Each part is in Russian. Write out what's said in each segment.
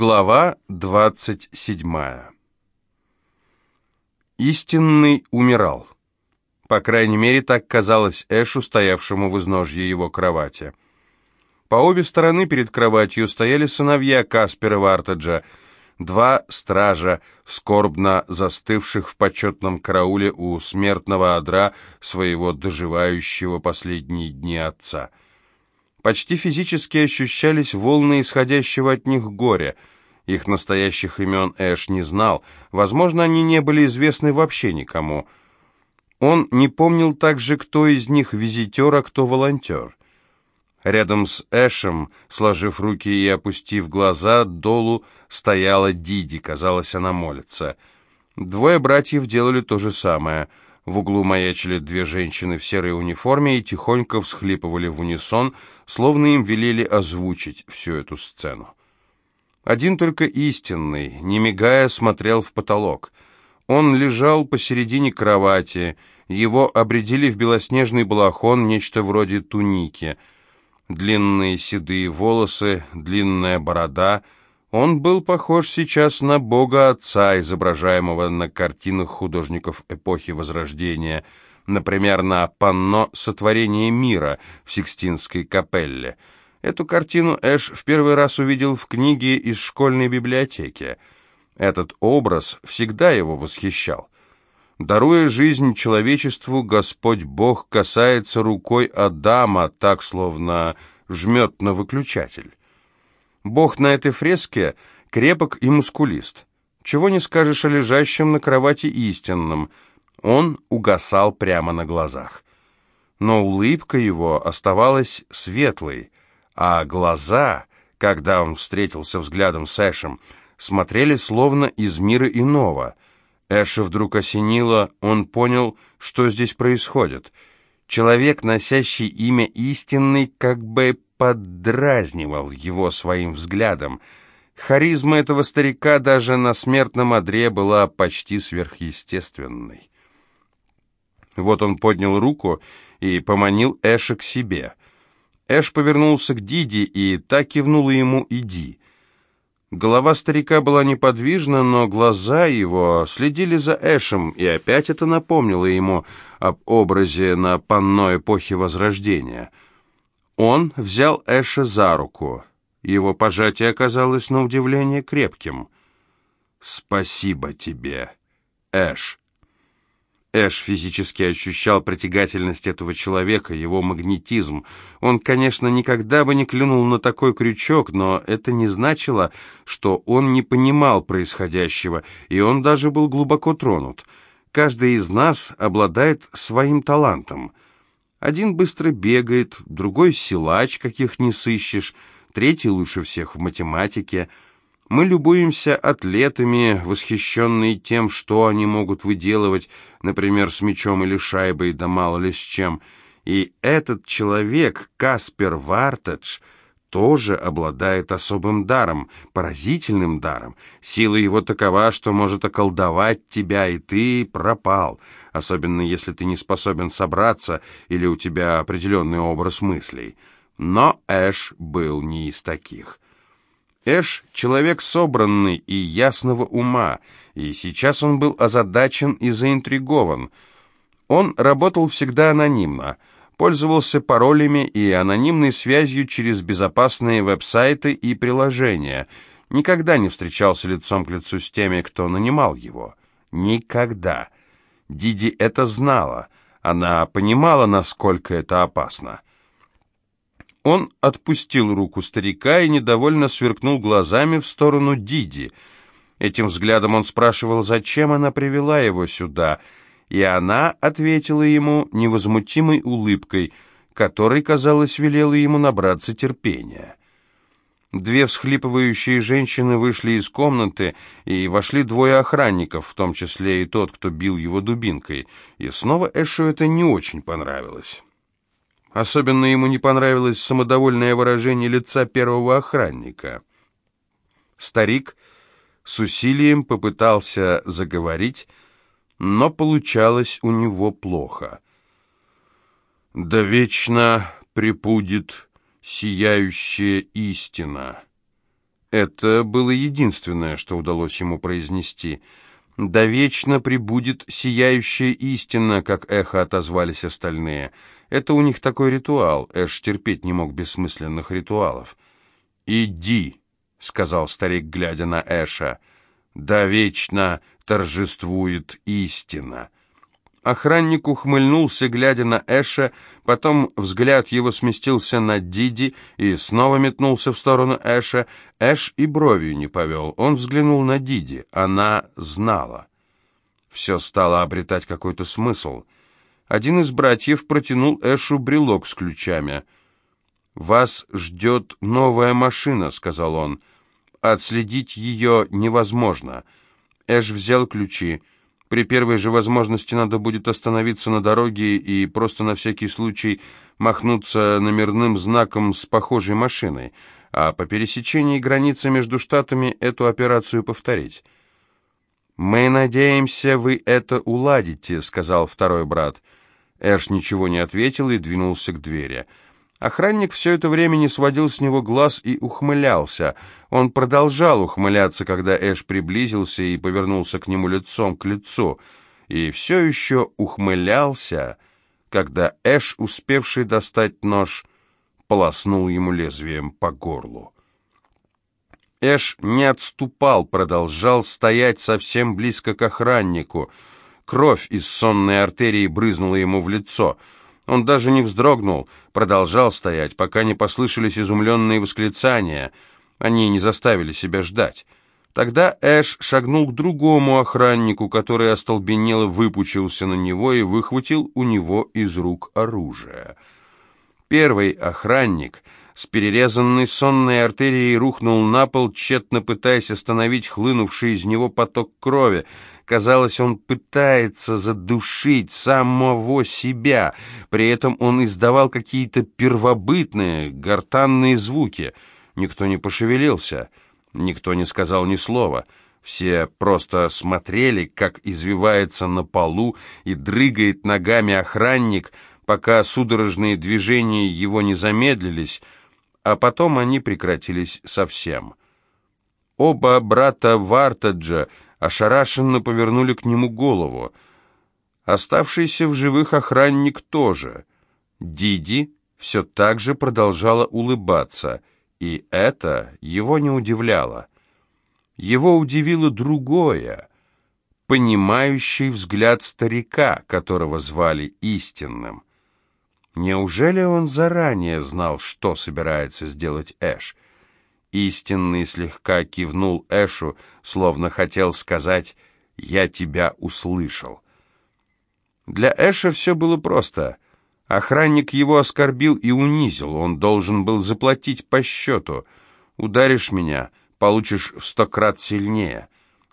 Глава 27. Истинный умирал. По крайней мере, так казалось Эшу, стоявшему в изножье его кровати. По обе стороны перед кроватью стояли сыновья Каспера Вартаджа, два стража, скорбно застывших в почетном карауле у смертного одра своего доживающего последние дни отца — Почти физически ощущались волны исходящего от них горя. Их настоящих имен Эш не знал, возможно, они не были известны вообще никому. Он не помнил также, кто из них визитер, а кто волонтер. Рядом с Эшем, сложив руки и опустив глаза, долу стояла Диди, казалось, она молится. Двое братьев делали то же самое — в углу маячили две женщины в серой униформе и тихонько всхлипывали в унисон, словно им велели озвучить всю эту сцену. Один только истинный, не мигая, смотрел в потолок. Он лежал посередине кровати, его обредили в белоснежный балахон, нечто вроде туники. Длинные седые волосы, длинная борода — он был похож сейчас на Бога Отца, изображаемого на картинах художников эпохи Возрождения, например, на панно «Сотворение мира» в Сикстинской капелле. Эту картину Эш в первый раз увидел в книге из школьной библиотеки. Этот образ всегда его восхищал. Даруя жизнь человечеству, Господь Бог касается рукой Адама, так словно жмет на выключатель. Бог на этой фреске крепок и мускулист. Чего не скажешь о лежащем на кровати истинном. Он угасал прямо на глазах. Но улыбка его оставалась светлой, а глаза, когда он встретился взглядом с Эшем, смотрели словно из мира иного. Эша вдруг осенило, он понял, что здесь происходит. Человек, носящий имя истинный, как бы поддразнивал его своим взглядом. Харизма этого старика даже на смертном одре была почти сверхъестественной. Вот он поднял руку и поманил Эша к себе. Эш повернулся к Диди и так кивнула ему «иди». Голова старика была неподвижна, но глаза его следили за Эшем, и опять это напомнило ему об образе на панно эпохи Возрождения — он взял Эша за руку. Его пожатие оказалось на удивление крепким. «Спасибо тебе, Эш». Эш физически ощущал притягательность этого человека, его магнетизм. Он, конечно, никогда бы не клюнул на такой крючок, но это не значило, что он не понимал происходящего, и он даже был глубоко тронут. Каждый из нас обладает своим талантом — один быстро бегает, другой силач, каких не сыщешь, третий лучше всех в математике. Мы любуемся атлетами, восхищенные тем, что они могут выделывать, например, с мячом или шайбой, да мало ли с чем. И этот человек, Каспер Вартедж, тоже обладает особым даром, поразительным даром. Сила его такова, что может околдовать тебя, и ты пропал — особенно если ты не способен собраться или у тебя определенный образ мыслей. Но Эш был не из таких. Эш — человек собранный и ясного ума, и сейчас он был озадачен и заинтригован. Он работал всегда анонимно, пользовался паролями и анонимной связью через безопасные веб-сайты и приложения, никогда не встречался лицом к лицу с теми, кто нанимал его. Никогда. Диди это знала. Она понимала, насколько это опасно. Он отпустил руку старика и недовольно сверкнул глазами в сторону Диди. Этим взглядом он спрашивал, зачем она привела его сюда, и она ответила ему невозмутимой улыбкой, которой, казалось, велела ему набраться терпения. Две всхлипывающие женщины вышли из комнаты, и вошли двое охранников, в том числе и тот, кто бил его дубинкой. И снова Эшу это не очень понравилось. Особенно ему не понравилось самодовольное выражение лица первого охранника. Старик с усилием попытался заговорить, но получалось у него плохо. «Да вечно припудет сияющая истина. Это было единственное, что удалось ему произнести. «Да вечно прибудет сияющая истина», как эхо отозвались остальные. Это у них такой ритуал. Эш терпеть не мог бессмысленных ритуалов. «Иди», — сказал старик, глядя на Эша. «Да вечно торжествует истина». Охранник ухмыльнулся, глядя на Эша, потом взгляд его сместился на Диди и снова метнулся в сторону Эша. Эш и бровью не повел. Он взглянул на Диди. Она знала. Все стало обретать какой-то смысл. Один из братьев протянул Эшу брелок с ключами. «Вас ждет новая машина», — сказал он. «Отследить ее невозможно». Эш взял ключи. При первой же возможности надо будет остановиться на дороге и просто на всякий случай махнуться номерным знаком с похожей машиной, а по пересечении границы между штатами эту операцию повторить. «Мы надеемся, вы это уладите», — сказал второй брат. Эш ничего не ответил и двинулся к двери. Охранник все это время не сводил с него глаз и ухмылялся. Он продолжал ухмыляться, когда Эш приблизился и повернулся к нему лицом к лицу, и все еще ухмылялся, когда Эш, успевший достать нож, полоснул ему лезвием по горлу. Эш не отступал, продолжал стоять совсем близко к охраннику. Кровь из сонной артерии брызнула ему в лицо — он даже не вздрогнул, продолжал стоять, пока не послышались изумленные восклицания. Они не заставили себя ждать. Тогда Эш шагнул к другому охраннику, который остолбенело выпучился на него и выхватил у него из рук оружие. Первый охранник с перерезанной сонной артерией рухнул на пол, тщетно пытаясь остановить хлынувший из него поток крови. Казалось, он пытается задушить самого себя. При этом он издавал какие-то первобытные, гортанные звуки. Никто не пошевелился, никто не сказал ни слова. Все просто смотрели, как извивается на полу и дрыгает ногами охранник, пока судорожные движения его не замедлились, а потом они прекратились совсем. Оба брата Вартаджа ошарашенно повернули к нему голову. Оставшийся в живых охранник тоже. Диди все так же продолжала улыбаться, и это его не удивляло. Его удивило другое, понимающий взгляд старика, которого звали истинным. Неужели он заранее знал, что собирается сделать Эш — Истинный слегка кивнул Эшу, словно хотел сказать «Я тебя услышал». Для Эша все было просто. Охранник его оскорбил и унизил, он должен был заплатить по счету. «Ударишь меня, получишь в сто крат сильнее».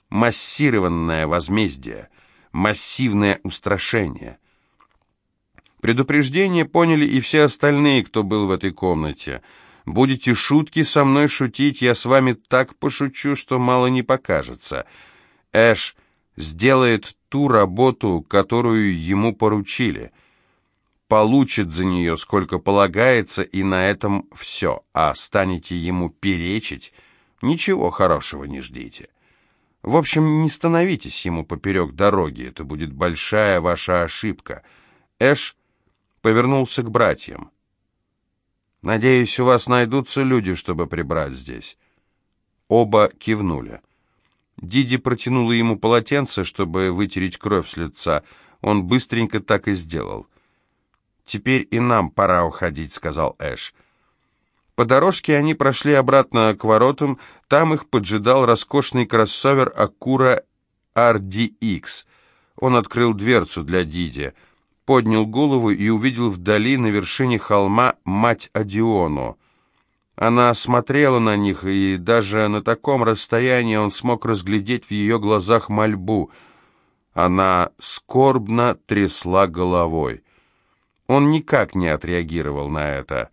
Массированное возмездие, массивное устрашение. Предупреждение поняли и все остальные, кто был в этой комнате – Будете шутки со мной шутить, я с вами так пошучу, что мало не покажется. Эш сделает ту работу, которую ему поручили. Получит за нее, сколько полагается, и на этом все. А станете ему перечить, ничего хорошего не ждите. В общем, не становитесь ему поперек дороги, это будет большая ваша ошибка. Эш повернулся к братьям. Надеюсь, у вас найдутся люди, чтобы прибрать здесь». Оба кивнули. Диди протянула ему полотенце, чтобы вытереть кровь с лица. Он быстренько так и сделал. «Теперь и нам пора уходить», — сказал Эш. По дорожке они прошли обратно к воротам. Там их поджидал роскошный кроссовер Акура RDX. Он открыл дверцу для Диди поднял голову и увидел вдали на вершине холма мать Адиону. Она смотрела на них, и даже на таком расстоянии он смог разглядеть в ее глазах мольбу. Она скорбно трясла головой. Он никак не отреагировал на это.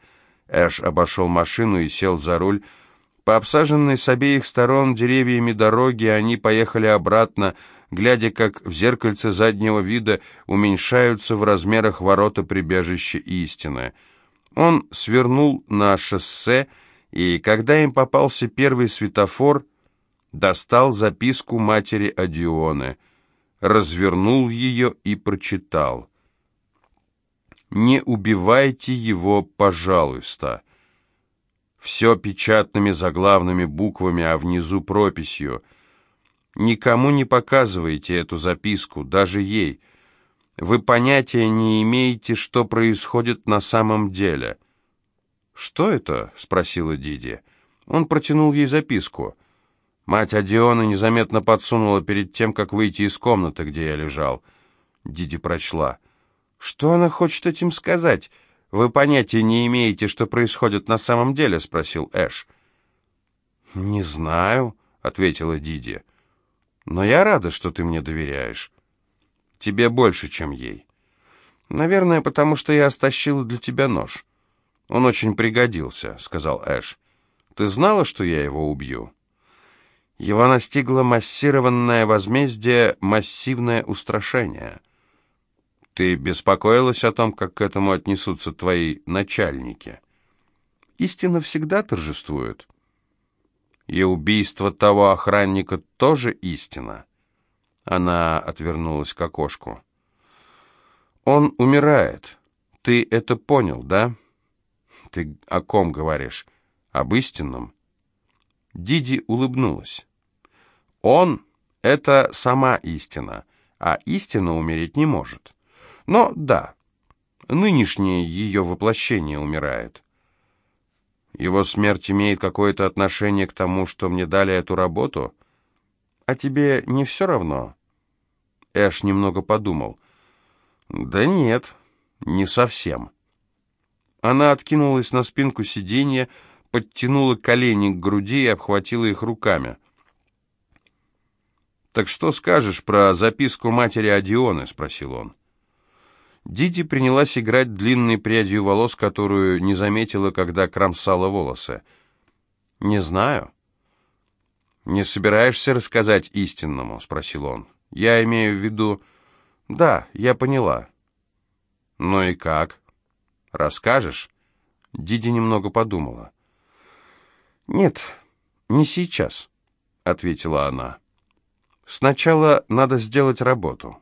Эш обошел машину и сел за руль. По обсаженной с обеих сторон деревьями дороги они поехали обратно, глядя, как в зеркальце заднего вида уменьшаются в размерах ворота прибежища истины. Он свернул на шоссе и когда им попался первый светофор, достал записку матери Адионы, развернул ее и прочитал. «Не убивайте его, пожалуйста». Все печатными заглавными буквами, а внизу прописью. Никому не показывайте эту записку, даже ей. Вы понятия не имеете, что происходит на самом деле. «Что это?» — спросила Диди. Он протянул ей записку. Мать Адиона незаметно подсунула перед тем, как выйти из комнаты, где я лежал. Диди прочла. «Что она хочет этим сказать? Вы понятия не имеете, что происходит на самом деле?» — спросил Эш. «Не знаю», — ответила Диди. «Но я рада, что ты мне доверяешь. Тебе больше, чем ей. Наверное, потому что я стащила для тебя нож». «Он очень пригодился», — сказал Эш. «Ты знала, что я его убью?» Его настигло массированное возмездие, массивное устрашение. Ты беспокоилась о том, как к этому отнесутся твои начальники? Истина всегда торжествует. И убийство того охранника тоже истина. Она отвернулась к окошку. Он умирает. Ты это понял, да? Ты о ком говоришь? Об истинном?» Диди улыбнулась. «Он — это сама истина, а истина умереть не может. Но да, нынешнее ее воплощение умирает. Его смерть имеет какое-то отношение к тому, что мне дали эту работу? А тебе не все равно?» Эш немного подумал. «Да нет, не совсем». Она откинулась на спинку сиденья, подтянула колени к груди и обхватила их руками. «Так что скажешь про записку матери Адионы?» — спросил он. Диди принялась играть длинной прядью волос, которую не заметила, когда кромсала волосы. «Не знаю». «Не собираешься рассказать истинному?» — спросил он. «Я имею в виду...» «Да, я поняла». «Ну и как?» Расскажешь?» Диди немного подумала. «Нет, не сейчас», — ответила она. «Сначала надо сделать работу».